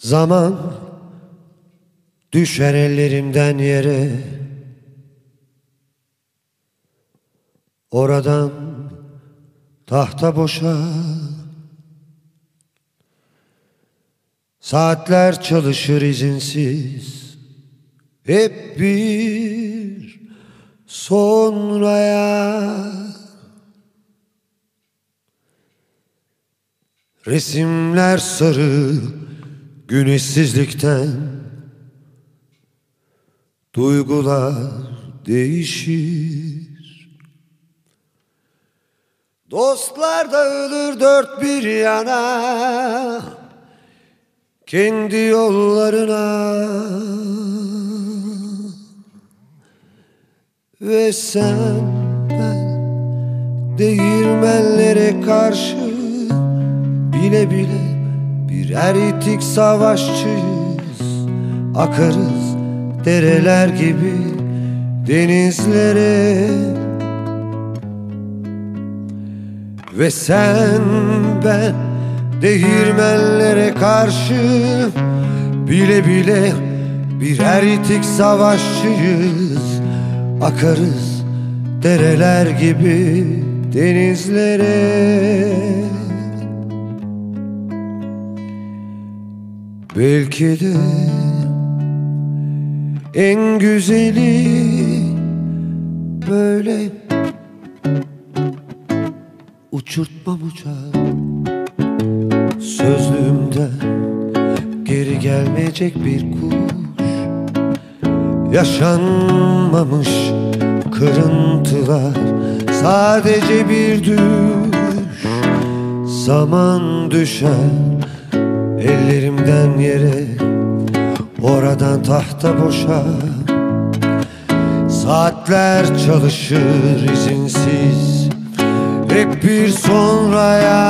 Zaman düşer ellerimden yere. Oradan tahta boşa. Saatler çalışır izinsiz. Hep bir sonraya. Resimler sarı güneşsizlikten Duygular değişir. Dostlar dağılır dört bir yana Kendi yollarına Ve sen ben değirmenlere karşı Bile bile birer itik savaşçıyız Akarız dereler gibi denizlere. Ve sen ben değirmenlere karşı Bile bile birer itik savaşçıyız Akarız dereler gibi denizlere Belki de en güzeli böyle uçurtmam uçar. Sözlüğümden geri gelmeyecek bir kuş. Yaşanmamış kırıntılar sadece bir düş. Zaman düşer ellerimden yere Oradan tahta boşa. Saatler çalışır izinsiz Hep bir sonraya.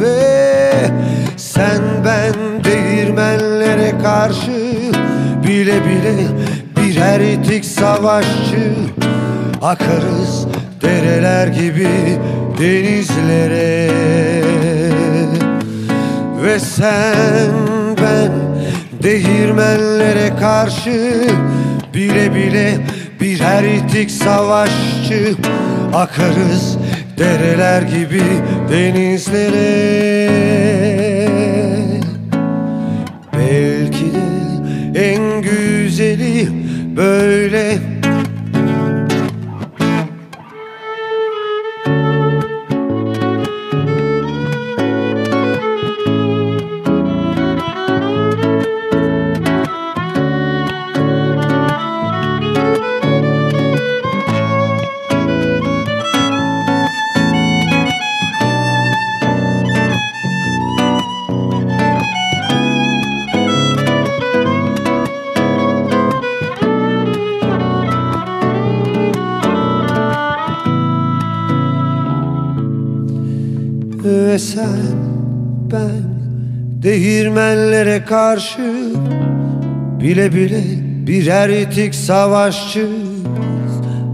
Ve sen ben değirmenlere karşı Bile bile birer itik savaşçı. Akarız dereler gibi denizlere Ve sen ben değirmenlere karşı Bile bile birer itik savaşçı Akarız dereler gibi denizlere. Belki de en güzeli böyle Ve sen ben değirmenlere karşı Bile bile birer itik savaşçı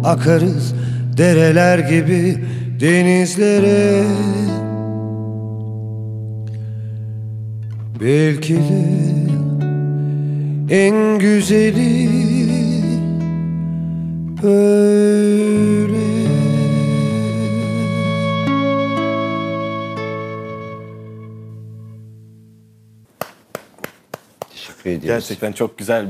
Akarız dereler gibi denizlere. Belki de en güzeli böyle Gerçekten çok güzel